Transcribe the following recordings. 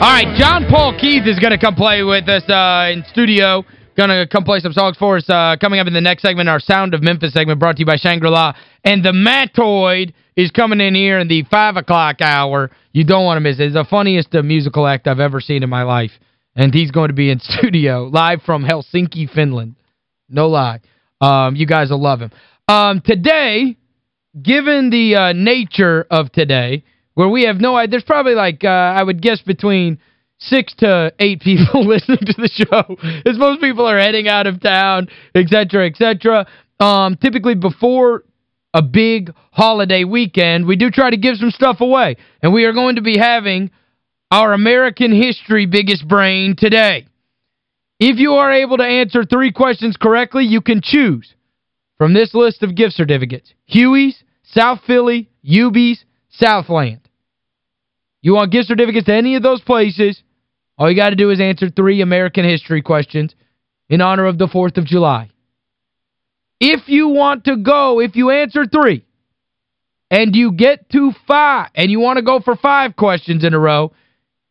All right, John Paul Keith is going to come play with us uh, in studio. Going to come play some songs for us. Uh, coming up in the next segment, our Sound of Memphis segment brought to you by Shangri-La. And the Matoid is coming in here in the 5 o'clock hour. You don't want to miss it. It's the funniest uh, musical act I've ever seen in my life. And he's going to be in studio, live from Helsinki, Finland. No lie. Um, you guys will love him. Um, today, given the uh, nature of today where we have no idea. There's probably like, uh, I would guess between six to eight people listening to the show, as most people are heading out of town, etc., etc. Um, typically before a big holiday weekend, we do try to give some stuff away. And we are going to be having our American history biggest brain today. If you are able to answer three questions correctly, you can choose from this list of gift certificates. Huey's, South Philly, Ubies, Southland. You want gift certificates to any of those places, all you got to do is answer three American history questions in honor of the 4th of July. If you want to go, if you answer three, and you get to five, and you want to go for five questions in a row,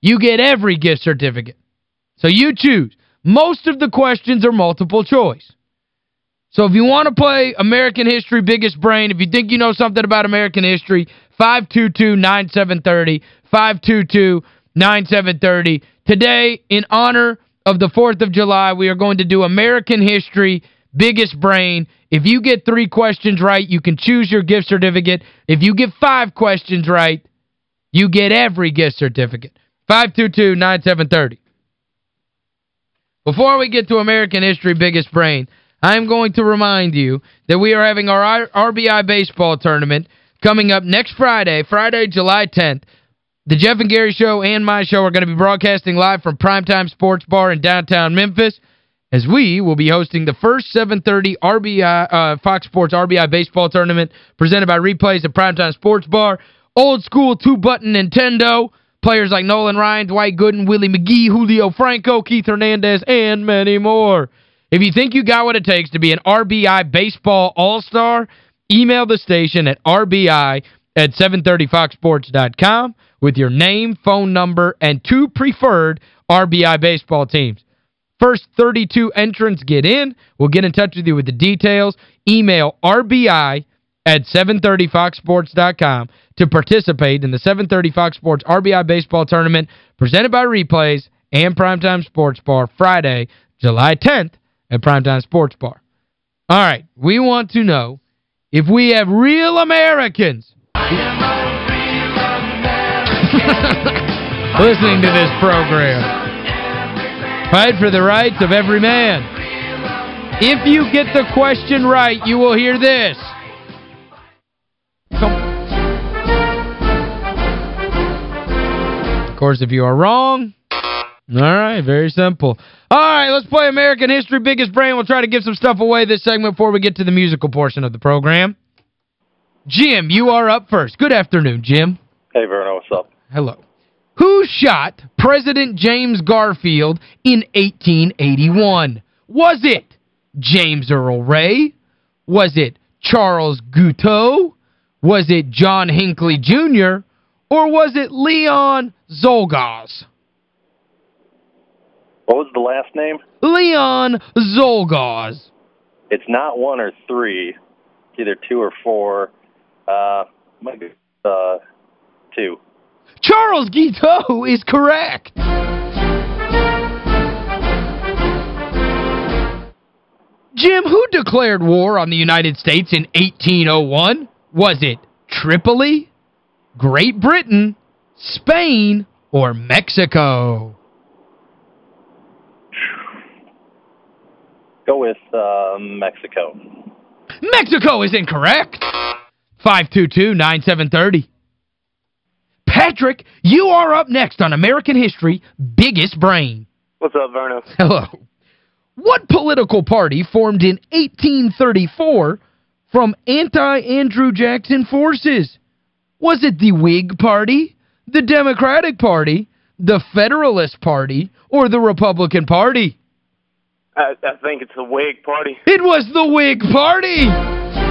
you get every gift certificate. So you choose. Most of the questions are multiple choice. So if you want to play American History Biggest Brain, if you think you know something about American history, 522-9730, 522-9730. Today, in honor of the 4th of July, we are going to do American History Biggest Brain. If you get three questions right, you can choose your gift certificate. If you get five questions right, you get every gift certificate. 522-9730. Before we get to American History Biggest Brain, I'm going to remind you that we are having our RBI baseball tournament coming up next Friday, Friday, July 10th. The Jeff and Gary Show and my show are going to be broadcasting live from Primetime Sports Bar in downtown Memphis as we will be hosting the first 7.30 RBI, uh, Fox Sports RBI baseball tournament presented by Replays at Primetime Sports Bar. Old school two-button Nintendo. Players like Nolan Ryan, Dwight Gooden, Willie McGee, Julio Franco, Keith Hernandez, and many more. If you think you got what it takes to be an RBI baseball all-star, email the station at RBI at 730foxsports.com with your name, phone number, and two preferred RBI baseball teams. First 32 entrants get in. We'll get in touch with you with the details. Email RBI at 730foxsports.com to participate in the 730 Fox Sports RBI Baseball Tournament presented by Replays and Primetime Sports Bar Friday, July 10th at Primetime Sports Bar. All right, we want to know if we have real Americans listening to this program. Fight for the rights of every man. If you get the question right, you will hear this. Of course, if you are wrong, all right, very simple. All right, let's play American History Biggest Brain. We'll try to give some stuff away this segment before we get to the musical portion of the program. Jim, you are up first. Good afternoon, Jim. Hey, Verno, what's up? Hello. Who shot President James Garfield in 1881? Was it James Earl Ray? Was it Charles Guiteau? Was it John Hinckley Jr.? Or was it Leon Czolgosz? What was the last name? Leon Czolgosz. It's not one or three. It's either two or four. Uh, might be uh, two. Charles Guiteau is correct. Jim, who declared war on the United States in 1801? Was it Tripoli, Great Britain, Spain, or Mexico? Go with uh, Mexico. Mexico is incorrect. 522-9730. Patrick, you are up next on American History Biggest Brain. What's up, Verno? Hello. What political party formed in 1834 from anti-Andrew Jackson forces? Was it the Whig Party, the Democratic Party, the Federalist Party, or the Republican Party? I, I think it's the Whig Party. It was the Whig Party!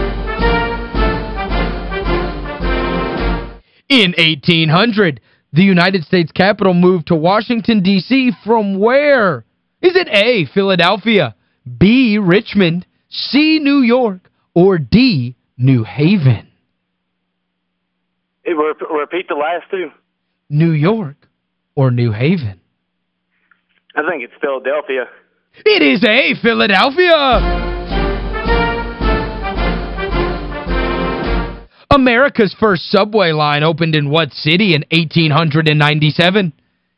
In 1800, the United States Capitol moved to Washington, D.C. from where? Is it A, Philadelphia, B, Richmond, C, New York, or D, New Haven? Repeat the last two. New York or New Haven? I think it's Philadelphia. It is A, Philadelphia! America's first subway line opened in what city in 1897?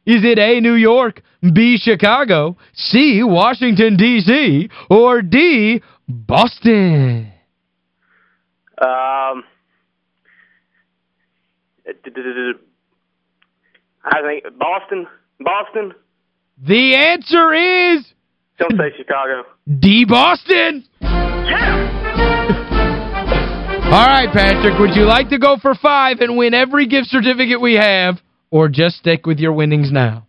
Is it A, New York, B, Chicago, C, Washington, D.C., or D, Boston? Um, I think Boston. Boston. The answer is... Don't say Chicago. D, Boston. Yeah! All right, Patrick, would you like to go for five and win every gift certificate we have, or just stick with your winnings now?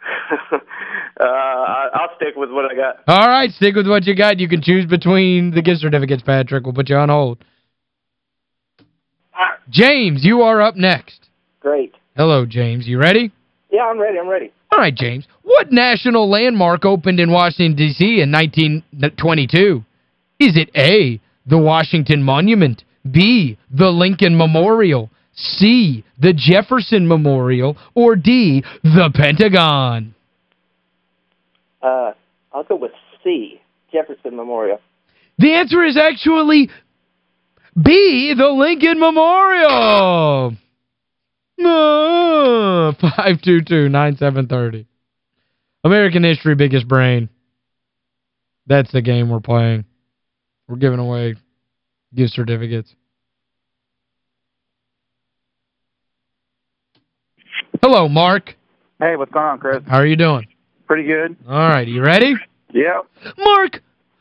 uh, I'll stick with what I got. All right, stick with what you got. You can choose between the gift certificates, Patrick. We'll put you on hold. James, you are up next. Great. Hello, James. You ready? Yeah, I'm ready. I'm ready. All right, James. What national landmark opened in Washington, D.C. in 1922? Is it A, the Washington Monument, B, the Lincoln Memorial, C, the Jefferson Memorial, or D, the Pentagon? Uh, I'll go with C, Jefferson Memorial. The answer is actually B, the Lincoln Memorial. No, 522-9730. American History Biggest Brain. That's the game we're playing. We're giving away gift certificates. Hello, Mark. Hey, what's going on, Chris? How are you doing? Pretty good. All right, you ready? Yeah. Mark,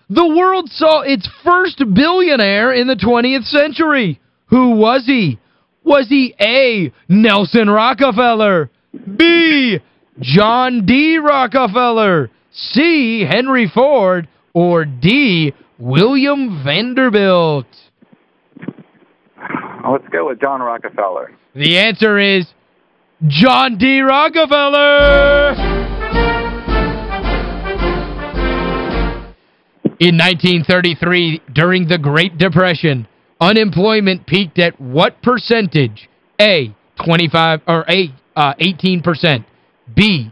the world saw its first billionaire in the 20th century. Who was he? Was he A, Nelson Rockefeller, B, John D. Rockefeller, C, Henry Ford, or D, William Vanderbilt? Let's go with John Rockefeller. The answer is John D. Rockefeller! In 1933, during the Great Depression, unemployment peaked at what percentage? A, 25 or A, uh, 18%, B,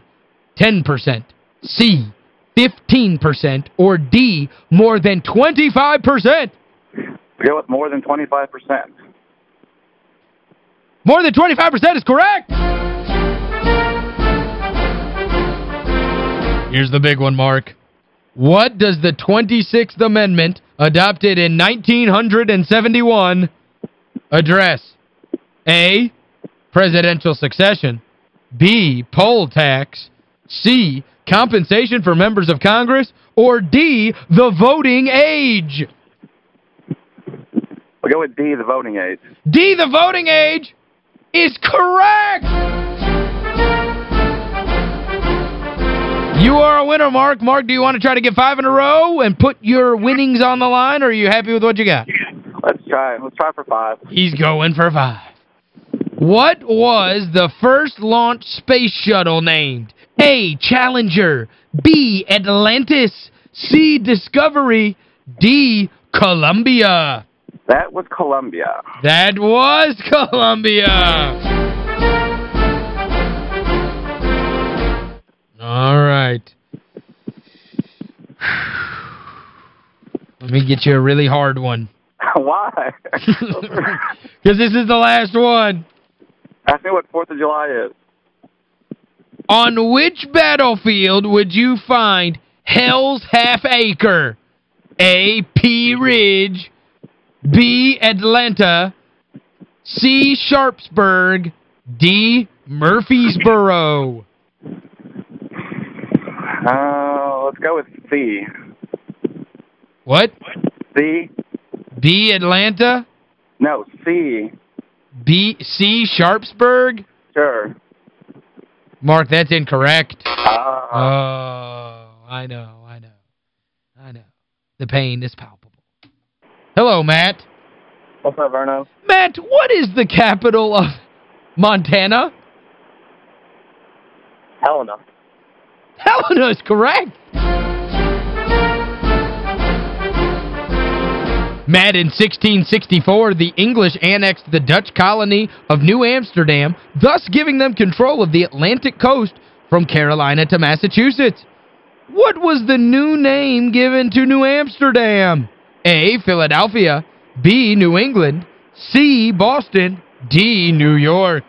10%, C, 15%, or D, more than 25%? We go with more than 25%. More than 25% is correct. Here's the big one, Mark. What does the 26th Amendment, adopted in 1971, address? A, presidential succession. B, poll tax. C, compensation for members of Congress. Or D, the voting age. We'll go with D, the voting age. D, the voting age, is correct! You are a winner, Mark. Mark, do you want to try to get five in a row and put your winnings on the line, or are you happy with what you got? Let's try. Let's try for five. He's going for five. What was the first launch space shuttle named? A. Challenger. B. Atlantis. C. Discovery. D. Columbia. That was Columbia. That was Columbia. All right. Let me get you a really hard one. Why? Because this is the last one. Ask me what 4th of July is. On which battlefield would you find Hell's Half Acre? A. Pea Ridge. B. Atlanta. C. Sharpsburg. D, Murfreesboro? Uh, let's go with C. What? C? B, Atlanta? No, C. B, C, Sharpsburg? Sure. Mark, that's incorrect. Uh, Oh, I know, I know. I know. The pain is palpable. Hello, Matt. what's up, Verno? Matt, what is the capital of Montana? Helena. Helena is correct. Matt, in 1664, the English annexed the Dutch colony of New Amsterdam, thus giving them control of the Atlantic coast from Carolina to Massachusetts. What was the new name given to New Amsterdam? A. Philadelphia, B. New England, C. Boston, D. New York.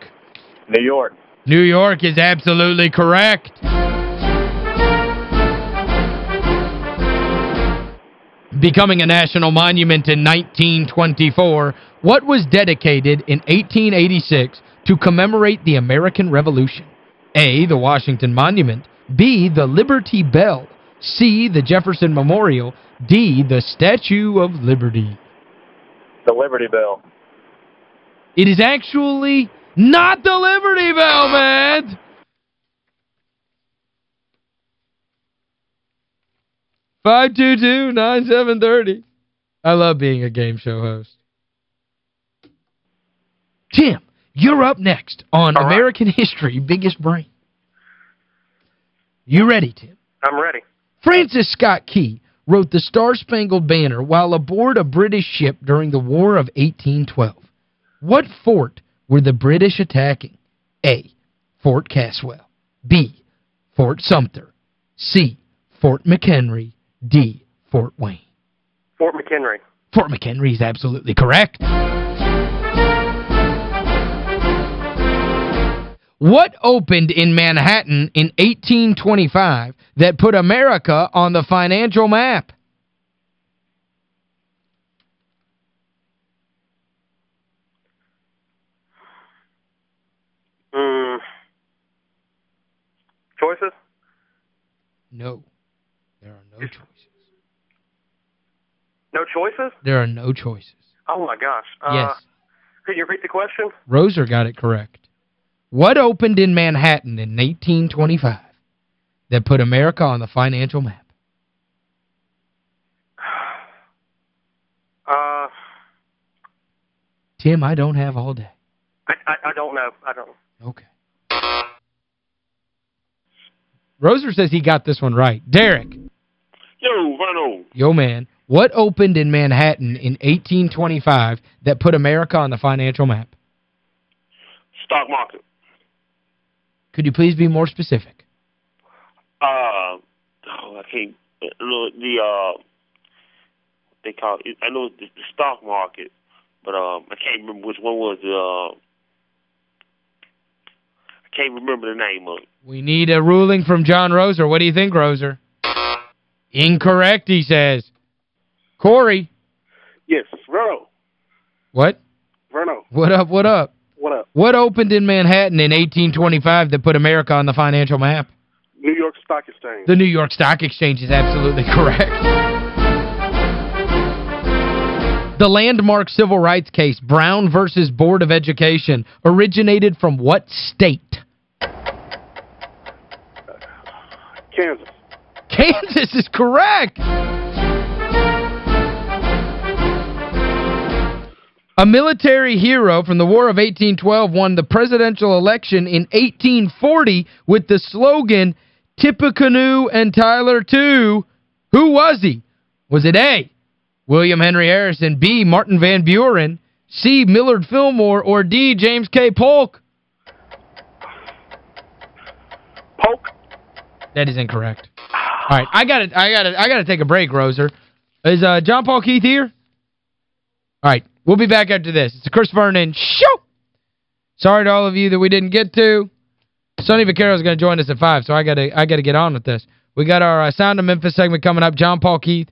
New York. New York is absolutely correct. Becoming a national monument in 1924, what was dedicated in 1886 to commemorate the American Revolution? A. The Washington Monument. B. The Liberty Bell. C. The Jefferson Memorial. D. The Statue of Liberty. The Liberty Bell. It is actually not the Liberty Bell, man! Five two two nine seven thirty. I love being a game show host. Tim, you're up next on right. American History Biggest Brain. You ready, Tim? I'm ready. Francis Scott Key wrote the Star-Spangled Banner while aboard a British ship during the War of 1812. What fort were the British attacking? A. Fort Caswell. B. Fort Sumter. C. Fort McHenry. D. Fort Wayne. Fort McHenry. Fort McHenry is absolutely correct. What opened in Manhattan in 1825 that put America on the financial map? Mm. Choices? No. There are no choices. No choices? There are no choices. Oh, my gosh. Uh, Yes. Could you repeat the question? Roser got it correct. What opened in Manhattan in 1825 that put America on the financial map? Uh, Tim, I don't have all day. I, I, I don't know. I don't. know. Okay. Roser says he got this one right. Derek, Yo, Verno. yo man, what opened in Manhattan in 1825 that put America on the financial map? Stock market. Could you please be more specific? Uh, oh, I can't. The uh, they call it. I know the, the stock market, but um, I can't remember which one was. Uh, I can't remember the name of it. We need a ruling from John Roser. What do you think, Roser? Incorrect, he says. Corey. Yes, Verno. What? Verno. What up, what up? What up? What opened in Manhattan in 1825 that put America on the financial map? New York Stock Exchange. The New York Stock Exchange is absolutely correct. The landmark civil rights case, Brown versus Board of Education, originated from what state? Kansas. Kansas is correct. A military hero from the War of 1812 won the presidential election in 1840 with the slogan, Tippecanoe and Tyler too. Who was he? Was it A, William Henry Harrison, B, Martin Van Buren, C, Millard Fillmore, or D, James K. Polk? Polk. That is incorrect. All right, I got to I got to I got to take a break, Roser. Is uh, John Paul Keith here? All right, we'll be back after this. It's the Chris Vernon Show. Sorry to all of you that we didn't get to. Sonny Vaccaro is going to join us at 5, so I got to I got to get on with this. We got our uh, Sound of Memphis segment coming up. John Paul Keith